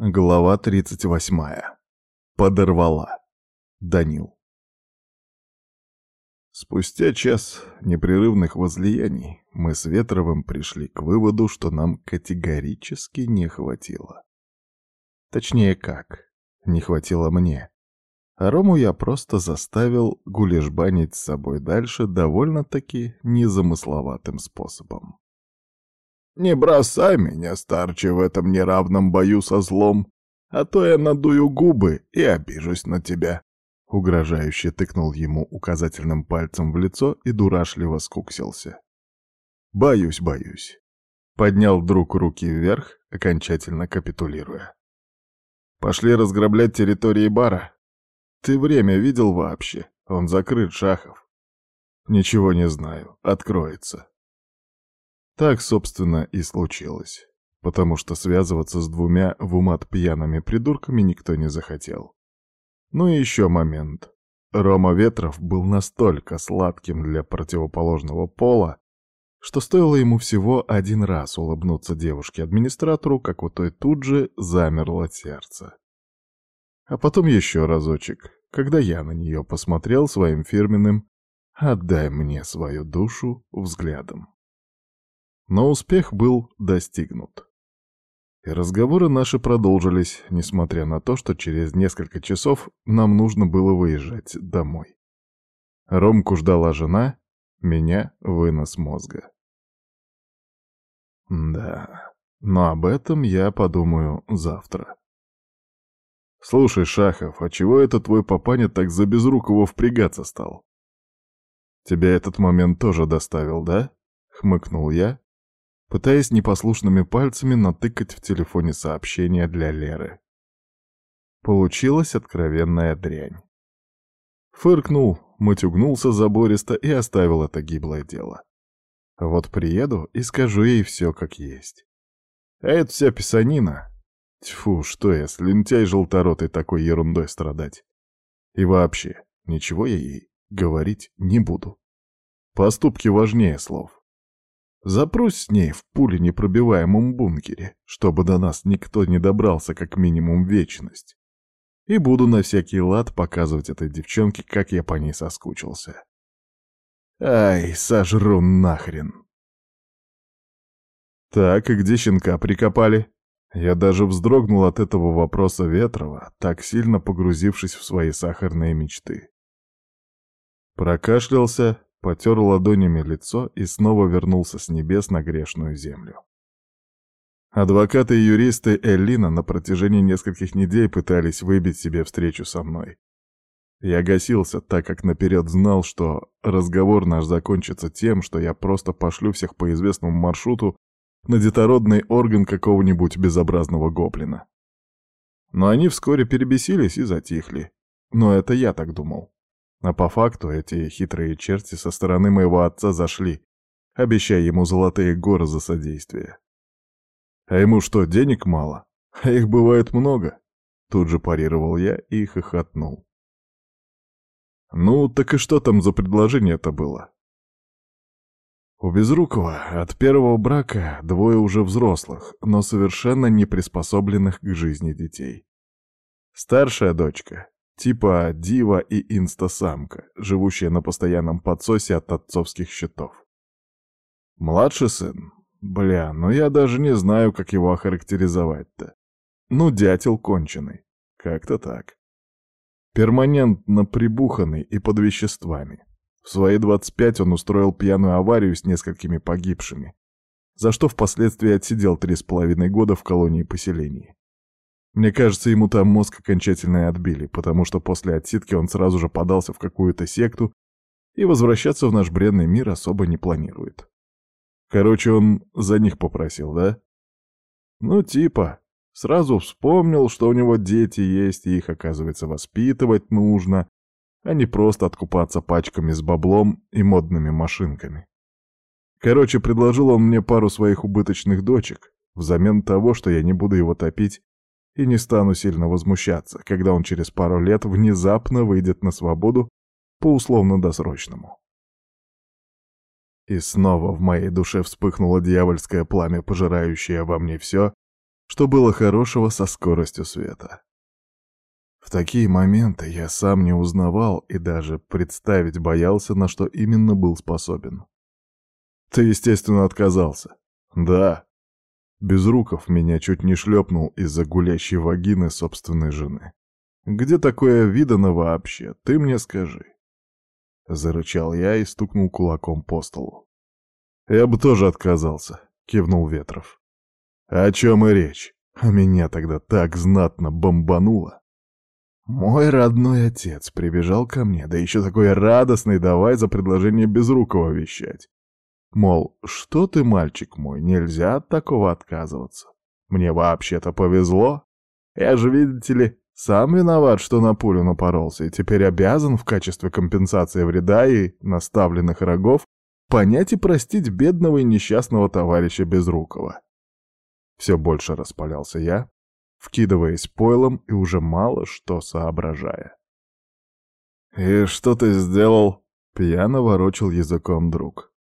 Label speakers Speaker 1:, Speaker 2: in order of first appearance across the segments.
Speaker 1: Глава 38. Подорвала. Данил. Спустя час непрерывных возлияний мы с Ветровым пришли к выводу, что нам категорически не хватило. Точнее, как? Не хватило мне. А Рому я просто заставил гулежбанить с собой дальше довольно-таки незамысловатым способом. Не бросай меня, старче, в этом неравном бою со злом, а то я надую губы и обижусь на тебя. Угрожающе тыкнул ему указательным пальцем в лицо и дурашливо скуксился. «Боюсь, боюсь». Поднял вдруг руки вверх, окончательно капитулируя. «Пошли разграблять территории бара. Ты время видел вообще? Он закрыт, Шахов». «Ничего не знаю. Откроется. Так, собственно, и случилось. Потому что связываться с двумя в умат пьяными придурками никто не захотел. Ну и еще момент. Рома Ветров был настолько сладким для противоположного пола, что стоило ему всего один раз улыбнуться девушке-администратору, как у той тут же замерло сердце. А потом еще разочек, когда я на нее посмотрел своим фирменным «отдай мне свою душу» взглядом. Но успех был достигнут. И разговоры наши продолжились, несмотря на то, что через несколько часов нам нужно было выезжать домой. Ромку ждала жена, меня — вынос мозга. Да, но об этом я подумаю завтра. Слушай, Шахов, а чего это твой папаня так за безрукого впрягаться стал? Тебя этот момент тоже доставил, да? Хмыкнул я, пытаясь непослушными пальцами натыкать в телефоне сообщения для Леры. Получилась откровенная дрянь. Фыркнул, матюгнулся забористо и оставил это гиблое дело. Вот приеду и скажу ей все как есть. А это вся писанина. Тьфу, что я, слюнтяй желторотый такой ерундой страдать. И вообще, ничего я ей говорить не буду. Поступки важнее слов. Запрусь с ней в пуле непробиваемом бункере, чтобы до нас никто не добрался как минимум вечность. И буду на всякий лад показывать этой девчонке, как я по ней соскучился. Ай, сожру нахрен. Так, и где щенка прикопали? Я даже вздрогнул от этого вопроса Ветрова, так сильно погрузившись в свои сахарные мечты. Прокашлялся, потер ладонями лицо и снова вернулся с небес на грешную землю. Адвокаты и юристы Эллина на протяжении нескольких недель пытались выбить себе встречу со мной. Я гасился, так как наперед знал, что разговор наш закончится тем, что я просто пошлю всех по известному маршруту на детородный орган какого-нибудь безобразного гоблина. Но они вскоре перебесились и затихли. Но это я так думал. А по факту эти хитрые черти со стороны моего отца зашли, обещая ему золотые горы за содействие. А ему что, денег мало? А их бывает много. Тут же парировал я и хохотнул. Ну, так и что там за предложение-то было? У Безрукова от первого брака двое уже взрослых, но совершенно не приспособленных к жизни детей. Старшая дочка Типа дива и инстасамка, живущая на постоянном подсосе от отцовских счетов. Младший сын? Бля, ну я даже не знаю, как его охарактеризовать-то. Ну, дятел конченый. Как-то так. Перманентно прибуханный и под веществами. В свои 25 он устроил пьяную аварию с несколькими погибшими, за что впоследствии отсидел три с половиной года в колонии поселений. Мне кажется, ему там мозг окончательно отбили, потому что после отсидки он сразу же подался в какую-то секту и возвращаться в наш бренный мир особо не планирует. Короче, он за них попросил, да? Ну, типа. Сразу вспомнил, что у него дети есть, и их, оказывается, воспитывать нужно, а не просто откупаться пачками с баблом и модными машинками. Короче, предложил он мне пару своих убыточных дочек, взамен того, что я не буду его топить и не стану сильно возмущаться, когда он через пару лет внезапно выйдет на свободу по условно-досрочному. И снова в моей душе вспыхнуло дьявольское пламя, пожирающее во мне все, что было хорошего со скоростью света. В такие моменты я сам не узнавал и даже представить боялся, на что именно был способен. Ты, естественно, отказался. Да. Безруков меня чуть не шлепнул из-за гулящей вагины собственной жены. Где такое видано вообще, ты мне скажи. Зарычал я и стукнул кулаком по столу. Я бы тоже отказался, кивнул Ветров. О чем и речь? А меня тогда так знатно бомбануло. Мой родной отец прибежал ко мне, да еще такой радостный, давай за предложение Безрукова вещать. Мол, что ты, мальчик мой, нельзя от такого отказываться. Мне вообще-то повезло. Я же, видите ли, сам виноват, что на пулю напоролся, и теперь обязан в качестве компенсации вреда и наставленных рогов понять и простить бедного и несчастного товарища Безрукова. Все больше распалялся я, вкидываясь пойлом и уже мало что соображая. «И что ты сделал?» — пьяно ворочил языком друг.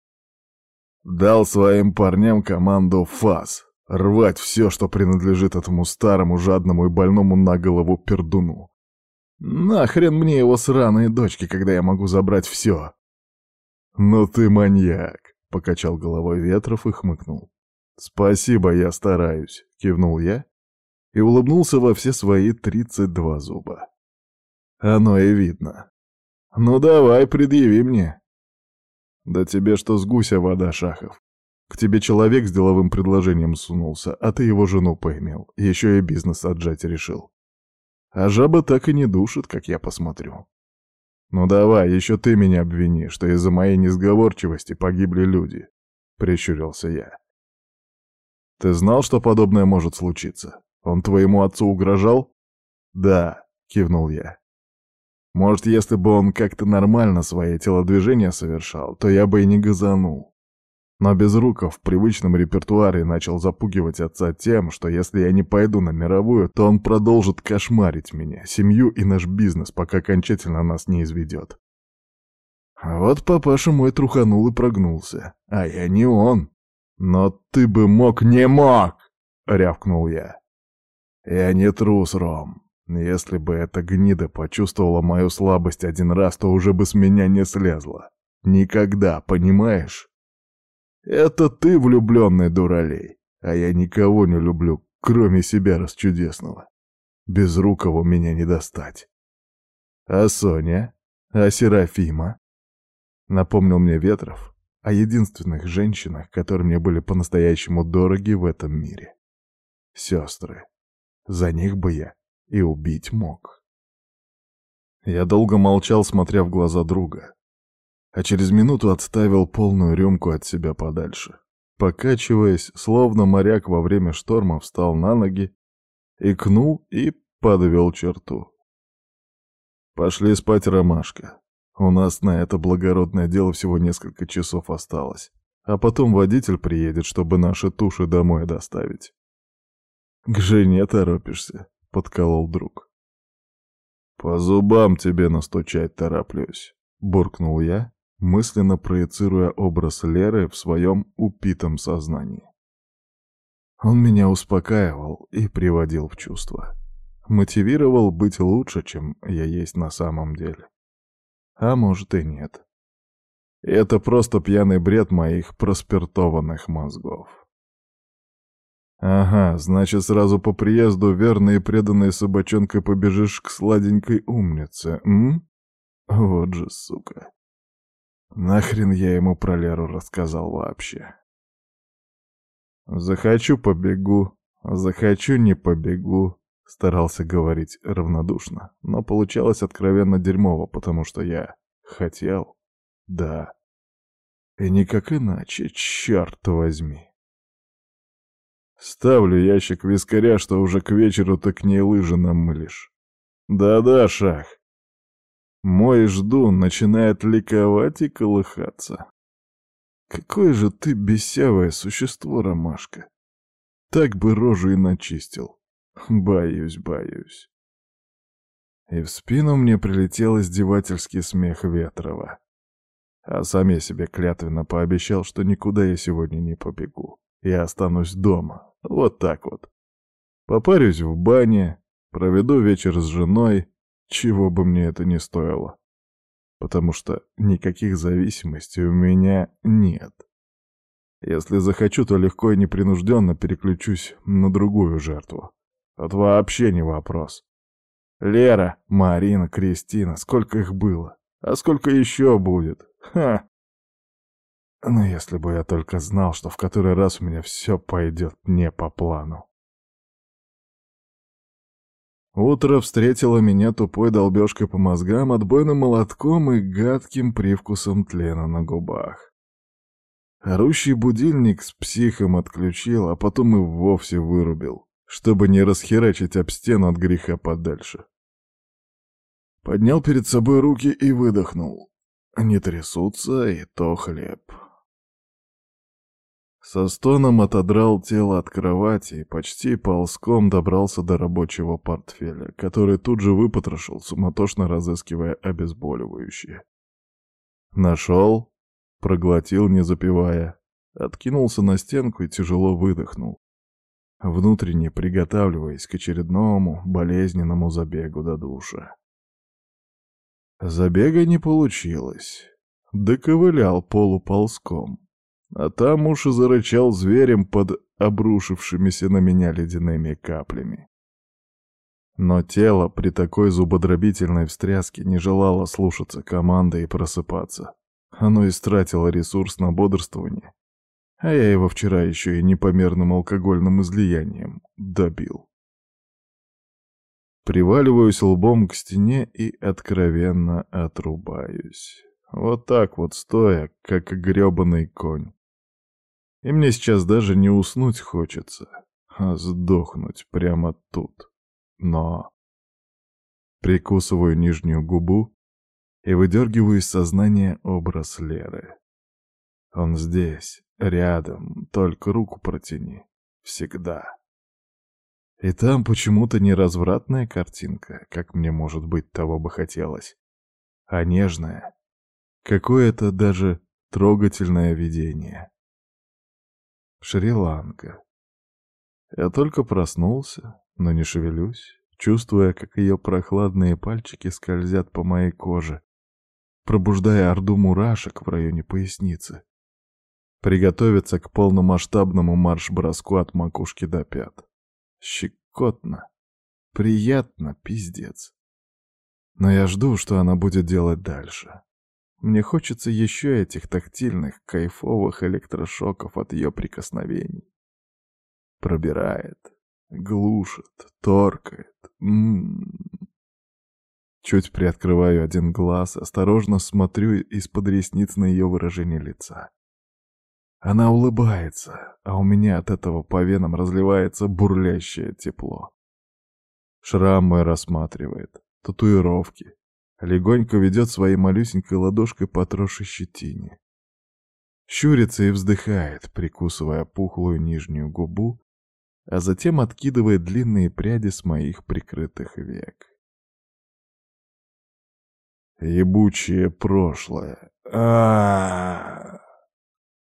Speaker 1: «Дал своим парням команду «ФАС» — рвать все, что принадлежит этому старому, жадному и больному на голову пердуну. Нахрен мне его сраные дочки, когда я могу забрать все?» «Ну ты маньяк!» — покачал головой Ветров и хмыкнул. «Спасибо, я стараюсь», — кивнул я и улыбнулся во все свои тридцать два зуба. Оно и видно. Ну давай, предъяви мне. Да тебе что с гуся вода, Шахов. К тебе человек с деловым предложением сунулся, а ты его жену поимел, еще и бизнес отжать решил. А жаба так и не душит, как я посмотрю. Ну давай, еще ты меня обвини, что из-за моей несговорчивости погибли люди, — прищурился я. Ты знал, что подобное может случиться? Он твоему отцу угрожал? Да, кивнул я. Может, если бы он как-то нормально свои телодвижения совершал, то я бы и не газанул. Но Безруков в привычном репертуаре начал запугивать отца тем, что если я не пойду на мировую, то он продолжит кошмарить меня, семью и наш бизнес, пока окончательно нас не изведет. вот папаша мой труханул и прогнулся. А я не он. Но ты бы мог не мог, рявкнул я. Я не трус, Ром. Если бы эта гнида почувствовала мою слабость один раз, то уже бы с меня не слезла. Никогда, понимаешь? Это ты влюбленный дуралей, а я никого не люблю, кроме себя расчудесного. Без рукого меня не достать. А Соня? А Серафима? Напомнил мне Ветров о единственных женщинах, которые мне были по-настоящему дороги в этом мире. Сестры. За них бы я и убить мог. Я долго молчал, смотря в глаза друга, а через минуту отставил полную рюмку от себя подальше. Покачиваясь, словно моряк во время шторма, встал на ноги, икнул и подвел черту. «Пошли спать, Ромашка. У нас на это благородное дело всего несколько часов осталось, а потом водитель приедет, чтобы наши туши домой доставить». «К жене торопишься», — подколол друг. «По зубам тебе настучать тороплюсь», — буркнул я, мысленно проецируя образ Леры в своем упитом сознании. Он меня успокаивал и приводил в чувство. Мотивировал быть лучше, чем я есть на самом деле. А может и нет. Это просто пьяный бред моих проспиртованных мозгов. Ага, значит, сразу по приезду верной и преданной собачонкой побежишь к сладенькой умнице, м? Вот же сука. Нахрен я ему про Леру рассказал вообще? Захочу — побегу, захочу — не побегу. Старался говорить равнодушно, но получалось откровенно дерьмово, потому что я хотел, да. И никак иначе, черт возьми. Ставлю ящик вискаря, что уже к вечеру ты к ней лыжи намылишь. Да-да, Шах. Мой ждун начинает ликовать и колыхаться. Какое же ты бесявое существо, Ромашка. Так бы рожу и начистил. Боюсь, боюсь. И в спину мне прилетел издевательский смех Ветрова. А сам я себе клятвенно пообещал, что никуда я сегодня не побегу. Я останусь дома. Вот так вот. Попарюсь в бане, проведу вечер с женой, чего бы мне это ни стоило. Потому что никаких зависимостей у меня нет. Если захочу, то легко и непринужденно переключусь на другую жертву. Это вообще не вопрос. Лера, Марина, Кристина, сколько их было? А сколько еще будет? Ха! Но если бы я только знал, что в который раз у меня все пойдет не по плану. Утро встретило меня тупой долбежкой по мозгам, отбойным молотком и гадким привкусом тлена на губах. Орущий будильник с психом отключил, а потом и вовсе вырубил, чтобы не расхерачить об стену от греха подальше. Поднял перед собой руки и выдохнул. Не трясутся, и то хлеб. Со стоном отодрал тело от кровати и почти ползком добрался до рабочего портфеля, который тут же выпотрошил, суматошно разыскивая обезболивающее. Нашел, проглотил, не запивая, откинулся на стенку и тяжело выдохнул, внутренне приготавливаясь к очередному болезненному забегу до душа. Забега не получилось. Доковылял полуползком. А там уж и зарычал зверем под обрушившимися на меня ледяными каплями. Но тело при такой зубодробительной встряске не желало слушаться команды и просыпаться. Оно истратило ресурс на бодрствование, а я его вчера еще и непомерным алкогольным излиянием добил. Приваливаюсь лбом к стене и откровенно отрубаюсь. Вот так вот стоя, как грёбаный конь. И мне сейчас даже не уснуть хочется, а сдохнуть прямо тут. Но... Прикусываю нижнюю губу и выдергиваю из сознания образ Леры. Он здесь, рядом, только руку протяни. Всегда. И там почему-то не развратная картинка, как мне, может быть, того бы хотелось, а нежная. Какое-то даже трогательное видение. Шри-Ланка. Я только проснулся, но не шевелюсь, чувствуя, как ее прохладные пальчики скользят по моей коже, пробуждая орду мурашек в районе поясницы. Приготовиться к полномасштабному марш-броску от макушки до пят. Щекотно. Приятно, пиздец. Но я жду, что она будет делать дальше. Мне хочется еще этих тактильных, кайфовых электрошоков от ее прикосновений. Пробирает, глушит, торкает. М -м -м. Чуть приоткрываю один глаз, осторожно смотрю из-под ресниц на ее выражение лица. Она улыбается, а у меня от этого по венам разливается бурлящее тепло. Шрам мой рассматривает, татуировки, легонько ведет своей малюсенькой ладошкой по трошей щетине. Щурится и вздыхает, прикусывая пухлую нижнюю губу, а затем откидывает длинные пряди с моих прикрытых век. Ебучее прошлое. а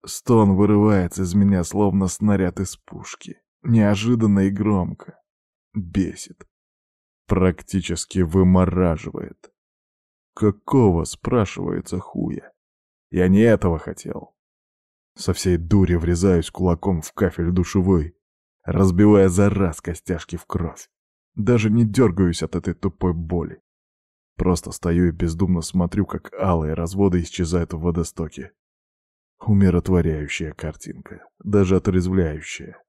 Speaker 1: Стон вырывается из меня, словно снаряд из пушки. Неожиданно и громко. Бесит. Практически вымораживает. Какого, спрашивается, хуя? Я не этого хотел. Со всей дури врезаюсь кулаком в кафель душевой, разбивая за раз костяшки в кровь. Даже не дергаюсь от этой тупой боли. Просто стою и бездумно смотрю, как алые разводы исчезают в водостоке. Умиротворяющая картинка, даже отрезвляющая.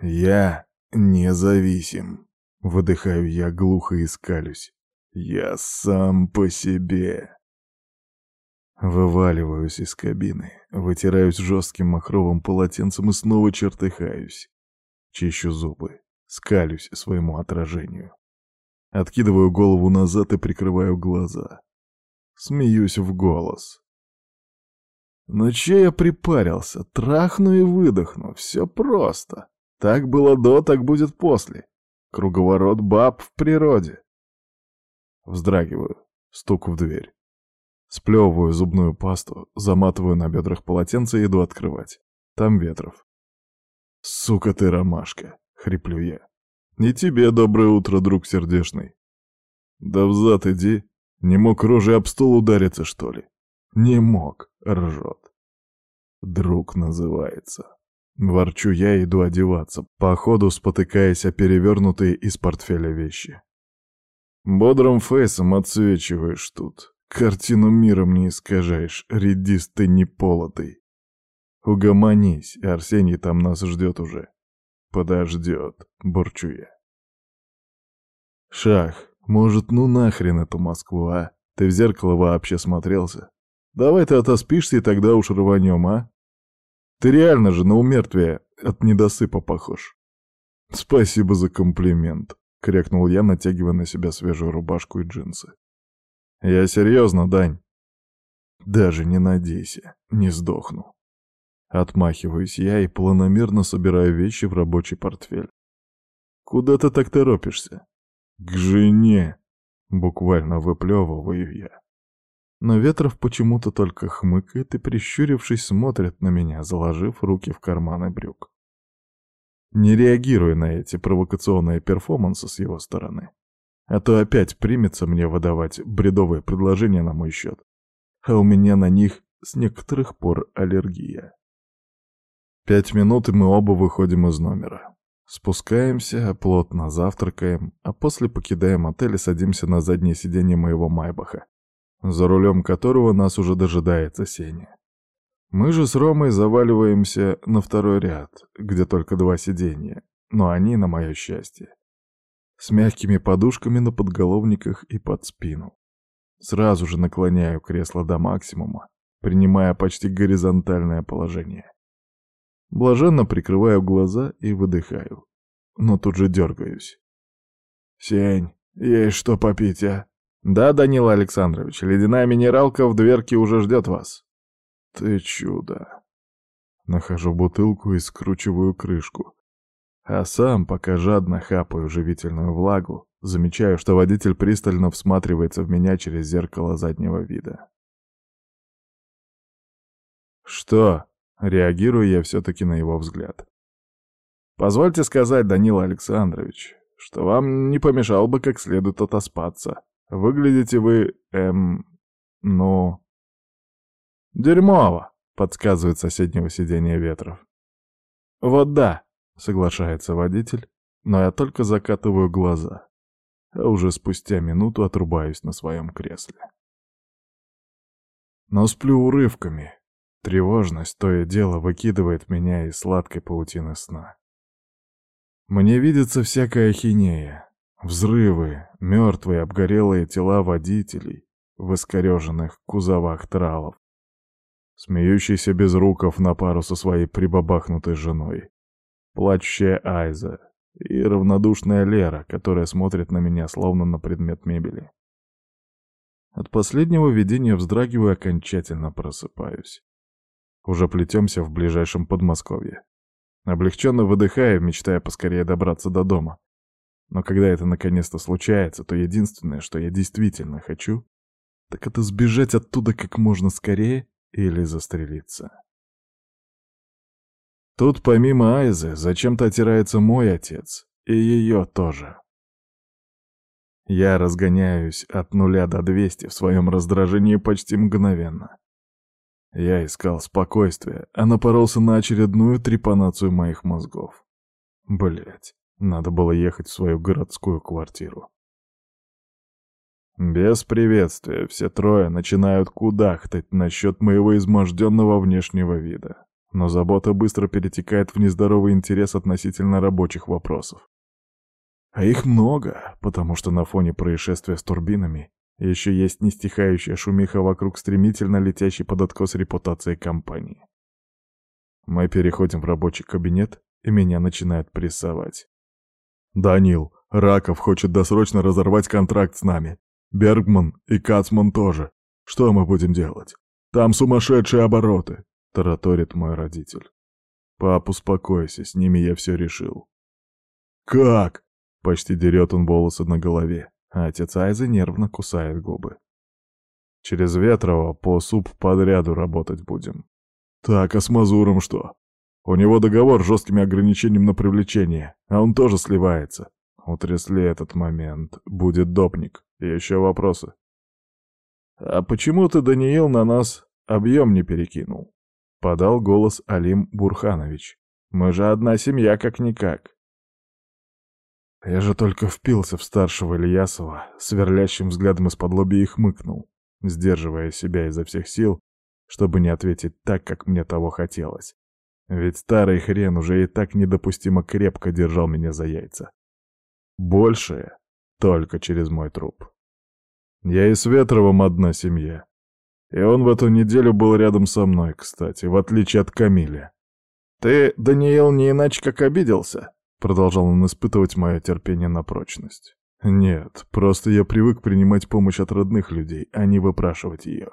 Speaker 1: Я независим. Выдыхаю я глухо и скалюсь. Я сам по себе. Вываливаюсь из кабины, вытираюсь жестким махровым полотенцем и снова чертыхаюсь. Чищу зубы, скалюсь своему отражению. Откидываю голову назад и прикрываю глаза. Смеюсь в голос. Но че я припарился? Трахну и выдохну. Все просто. Так было до, так будет после. Круговорот баб в природе. Вздрагиваю. Стук в дверь. Сплевываю зубную пасту, заматываю на бедрах полотенце и иду открывать. Там Ветров. Сука ты, ромашка, хриплю я. И тебе доброе утро, друг сердешный. Да взад иди. Не мог рожей об стол удариться, что ли? Не мог, ржет. Друг называется. Ворчу я, иду одеваться, по ходу спотыкаясь о перевернутые из портфеля вещи. Бодрым фейсом отсвечиваешь тут. Картину мира мне искажаешь, редист ты неполотый. Угомонись, Арсений там нас ждет уже. Подождет, бурчу я. Шах, может, ну нахрен эту Москву, а? Ты в зеркало вообще смотрелся? Давай ты отоспишься и тогда уж рванем, а? Ты реально же на умертвие от недосыпа похож. Спасибо за комплимент, крякнул я, натягивая на себя свежую рубашку и джинсы. Я серьезно, Дань. Даже не надейся, не сдохну. Отмахиваюсь я и планомерно собираю вещи в рабочий портфель. Куда ты так торопишься? К жене, буквально выплевываю я. Но Ветров почему-то только хмыкает и, прищурившись, смотрит на меня, заложив руки в карманы брюк. Не реагируя на эти провокационные перформансы с его стороны. А то опять примется мне выдавать бредовые предложения на мой счет. А у меня на них с некоторых пор аллергия. Пять минут, и мы оба выходим из номера. Спускаемся, плотно завтракаем, а после покидаем отель и садимся на заднее сиденье моего Майбаха, за рулем которого нас уже дожидается Сеня. Мы же с Ромой заваливаемся на второй ряд, где только два сиденья, но они, на мое счастье, с мягкими подушками на подголовниках и под спину. Сразу же наклоняю кресло до максимума, принимая почти горизонтальное положение. Блаженно прикрываю глаза и выдыхаю, но тут же дергаюсь. «Сень, есть что попить, а?» «Да, Данила Александрович, ледяная минералка в дверке уже ждет вас». «Ты чудо!» Нахожу бутылку и скручиваю крышку. А сам, пока жадно хапаю живительную влагу, замечаю, что водитель пристально всматривается в меня через зеркало заднего вида. «Что?» — реагирую я все-таки на его взгляд. «Позвольте сказать, Данила Александрович, что вам не помешало бы как следует отоспаться. Выглядите вы, эм, ну... Дерьмово, подсказывает соседнего сиденья Ветров. Вот да, соглашается водитель, но я только закатываю глаза, а уже спустя минуту отрубаюсь на своем кресле. Но сплю урывками. Тревожность то и дело выкидывает меня из сладкой паутины сна. Мне видится всякая ахинея, Взрывы, мертвые обгорелые тела водителей в искореженных кузовах тралов. Смеющийся Безруков на пару со своей прибабахнутой женой. Плачущая Айза и равнодушная Лера, которая смотрит на меня словно на предмет мебели. От последнего видения вздрагиваю и окончательно просыпаюсь. Уже плетемся в ближайшем Подмосковье. Облегченно выдыхаю, мечтая поскорее добраться до дома. Но когда это наконец-то случается, то единственное, что я действительно хочу, так это сбежать оттуда как можно скорее или застрелиться. Тут помимо Айзы зачем-то отирается мой отец, и ее тоже. Я разгоняюсь от нуля до двести в своем раздражении почти мгновенно. Я искал спокойствия, а напоролся на очередную трепанацию моих мозгов. Блять. Надо было ехать в свою городскую квартиру. Без приветствия все трое начинают кудахтать насчет моего изможденного внешнего вида. Но забота быстро перетекает в нездоровый интерес относительно рабочих вопросов. А их много, потому что на фоне происшествия с турбинами еще есть нестихающая шумиха вокруг стремительно летящей под откос репутации компании. Мы переходим в рабочий кабинет, и меня начинают прессовать. Данил, Раков хочет досрочно разорвать контракт с нами. Бергман и Кацман тоже. Что мы будем делать? Там сумасшедшие обороты, тараторит мой родитель. Пап, успокойся, с ними я все решил. Как? Почти дерет он волосы на голове, а отец Айзы нервно кусает губы. Через Ветрово по суп подряду работать будем. Так, а с Мазуром что? У него договор с жесткими ограничениями на привлечение, а он тоже сливается. Утрясли этот момент. Будет допник. Еще вопросы? «А почему ты, Даниил, на нас объем не перекинул?» — подал голос Алим Бурханович. «Мы же одна семья, как-никак». Я же только впился в старшего Ильясова, сверлящим взглядом из-под лоби и хмыкнул, сдерживая себя изо всех сил, чтобы не ответить так, как мне того хотелось. Ведь старый хрен уже и так недопустимо крепко держал меня за яйца. Большее только через мой труп. Я и с Ветровым одна семья. И он в эту неделю был рядом со мной, кстати, в отличие от Камиля. «Ты, Даниил, не иначе как обиделся?» Продолжал он испытывать мое терпение на прочность. «Нет, просто я привык принимать помощь от родных людей, а не выпрашивать ее».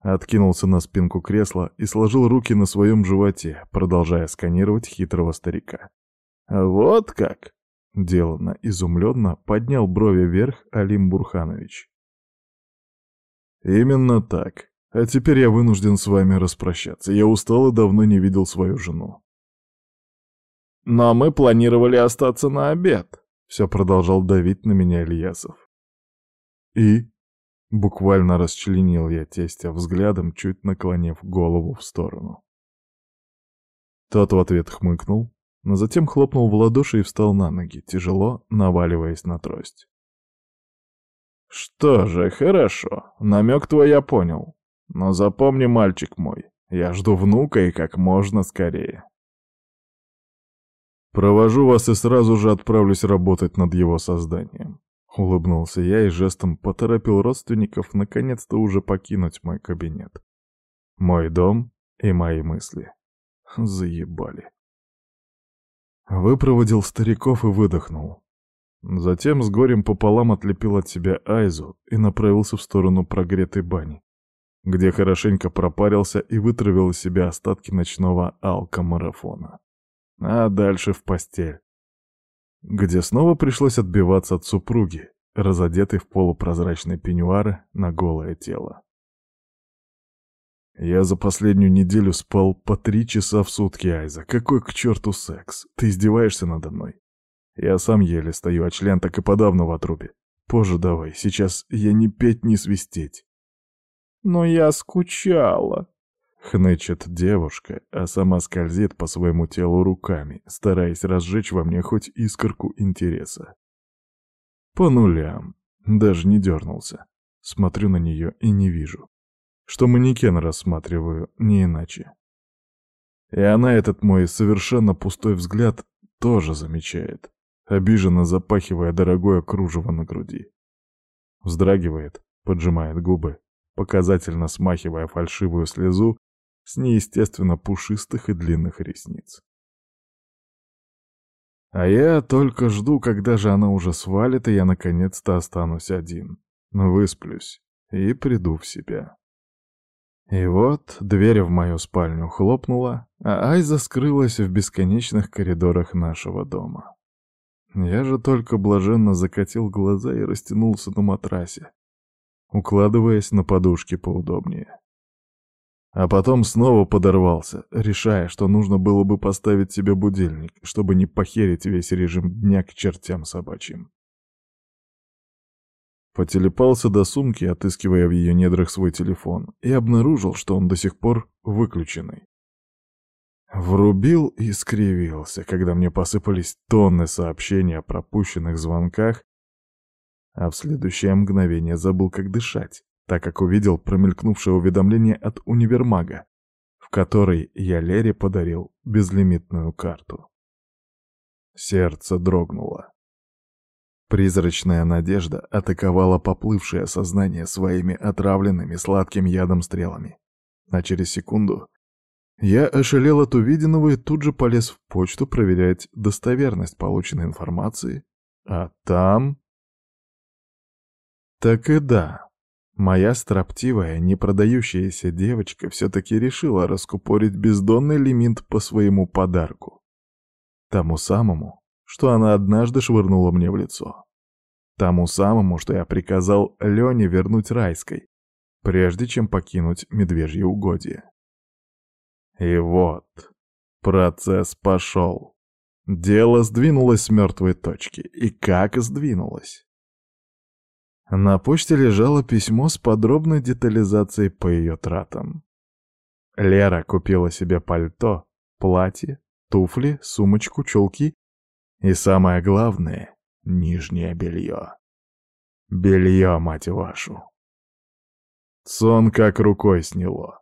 Speaker 1: Откинулся на спинку кресла и сложил руки на своем животе, продолжая сканировать хитрого старика. «Вот как!» Деланно, изумленно поднял брови вверх Алим Бурханович. «Именно так. А теперь я вынужден с вами распрощаться. Я устал и давно не видел свою жену». «Но мы планировали остаться на обед», — все продолжал давить на меня Ильясов. «И?» — буквально расчленил я тестя взглядом, чуть наклонив голову в сторону. Тот в ответ хмыкнул, но затем хлопнул в ладоши и встал на ноги, тяжело наваливаясь на трость. «Что же, хорошо, намек твой я понял. Но запомни, мальчик мой, я жду внука и как можно скорее». «Провожу вас и сразу же отправлюсь работать над его созданием», — улыбнулся я и жестом поторопил родственников наконец-то уже покинуть мой кабинет. Мой дом и мои мысли. Заебали. Выпроводил стариков и выдохнул. Затем с горем пополам отлепил от себя Айзу и направился в сторону прогретой бани, где хорошенько пропарился и вытравил из себя остатки ночного алкомарафона. А дальше в постель, где снова пришлось отбиваться от супруги, разодетой в полупрозрачный пеньюар на голое тело. Я за последнюю неделю спал по три часа в сутки, Айза. Какой к черту секс? Ты издеваешься надо мной? Я сам еле стою, а член так и подавно в отрубе. Позже давай, сейчас я не петь, не свистеть. Но я скучала. Хнычет девушка, а сама скользит по своему телу руками, стараясь разжечь во мне хоть искорку интереса. По нулям. Даже не дернулся. Смотрю на нее и не вижу что манекен рассматриваю, не иначе. И она этот мой совершенно пустой взгляд тоже замечает, обиженно запахивая дорогое кружево на груди. Вздрагивает, поджимает губы, показательно смахивая фальшивую слезу с неестественно пушистых и длинных ресниц. А я только жду, когда же она уже свалит, и я наконец-то останусь один. Высплюсь и приду в себя. И вот дверь в мою спальню хлопнула, а Айза скрылась в бесконечных коридорах нашего дома. Я же только блаженно закатил глаза и растянулся на матрасе, укладываясь на подушки поудобнее. А потом снова подорвался, решая, что нужно было бы поставить себе будильник, чтобы не похерить весь режим дня к чертям собачьим. Потелепался до сумки, отыскивая в ее недрах свой телефон, и обнаружил, что он до сих пор выключенный. Врубил и скривился, когда мне посыпались тонны сообщений о пропущенных звонках, а в следующее мгновение забыл, как дышать, так как увидел промелькнувшее уведомление от универмага, в которой я Лере подарил безлимитную карту. Сердце дрогнуло. Призрачная надежда атаковала поплывшее сознание своими отравленными сладким ядом стрелами. А через секунду я ошалел от увиденного и тут же полез в почту проверять достоверность полученной информации. А там... Так и да, моя строптивая, не продающаяся девочка все-таки решила раскупорить бездонный лимит по своему подарку. Тому самому, что она однажды швырнула мне в лицо. Тому самому, что я приказал Лене вернуть райской, прежде чем покинуть медвежье угодье. И вот, Процесс пошел. Дело сдвинулось с мертвой точки. И как сдвинулось? На почте лежало письмо с подробной детализацией по ее тратам. Лера купила себе пальто, платье, туфли, сумочку, чулки и, самое главное, нижнее белье. Белье, мать вашу. Сон как рукой сняло.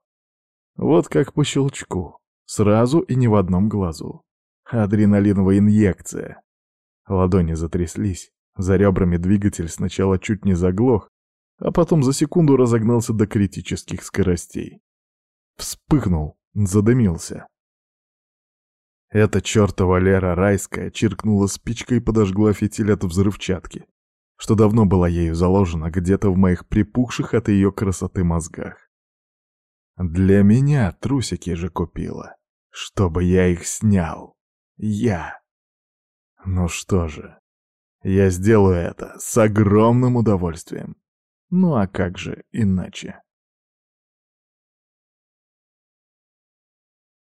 Speaker 1: Вот как по щелчку. Сразу и не в одном глазу. Адреналиновая инъекция. Ладони затряслись. За ребрами двигатель сначала чуть не заглох, а потом за секунду разогнался до критических скоростей. Вспыхнул, задымился. Эта чертова Лера райская чиркнула спичкой и подожгла фитиль от взрывчатки, что давно была ею заложена где-то в моих припухших от ее красоты мозгах. Для меня трусики же купила, чтобы я их снял. Я. Ну что же, я сделаю это с огромным удовольствием. Ну а как же иначе?